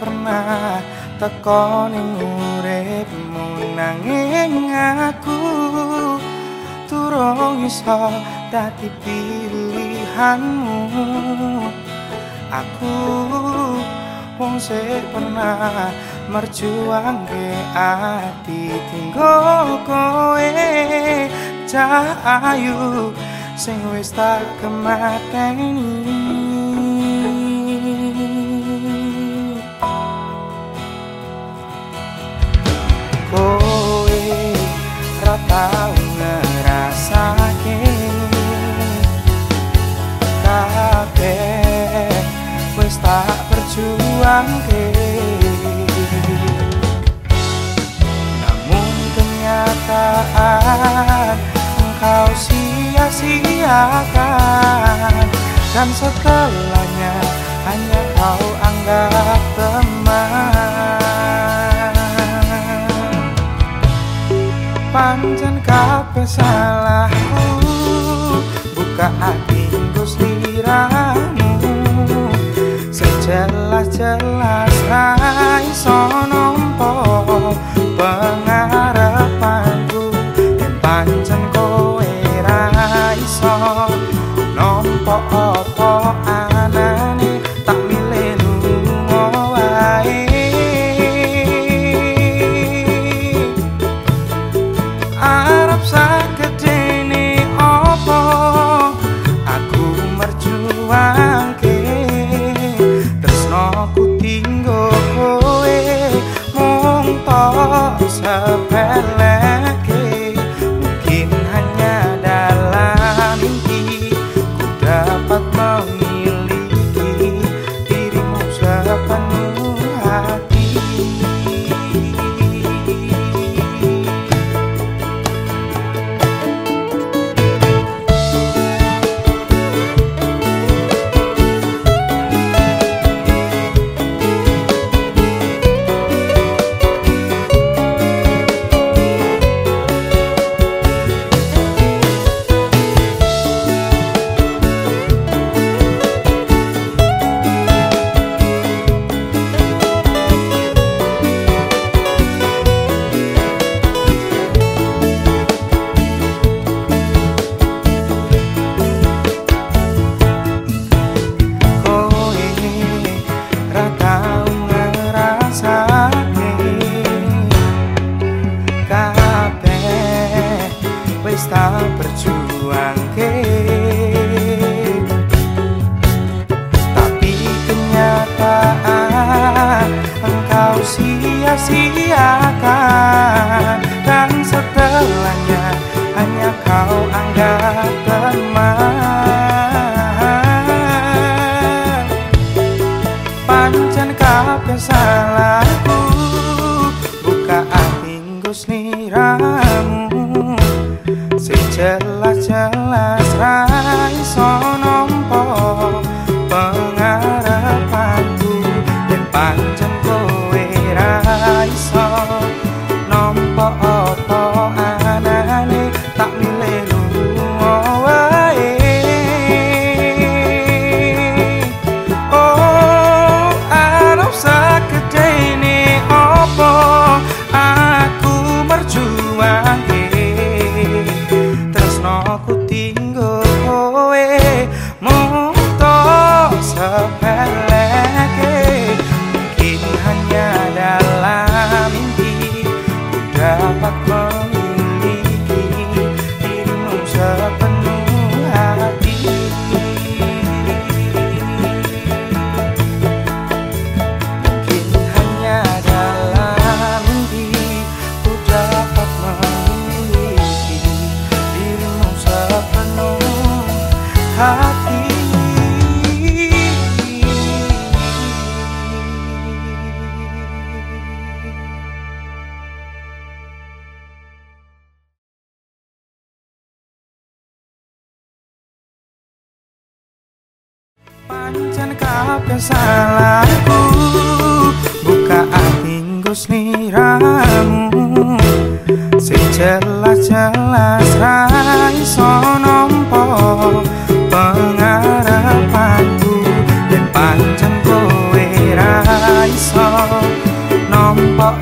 pernah teko ning uripmu nanging aku turung iso dadi pilihanmu. Aku wong sing pernah merjuang ke ati tinggo kowe cahayu sing wis tak kemateni dan setelahnya hanya kau anggap teman. Pancen kabeh salahku kabeh salahku? Buka ati nggo sliramu sing jelas-jelas ra iso have kabeh salahku. Buka ati nggo sliramu sing jelas-jelas ra iso nampa pengarepanku yen pancen kowe ra iso apa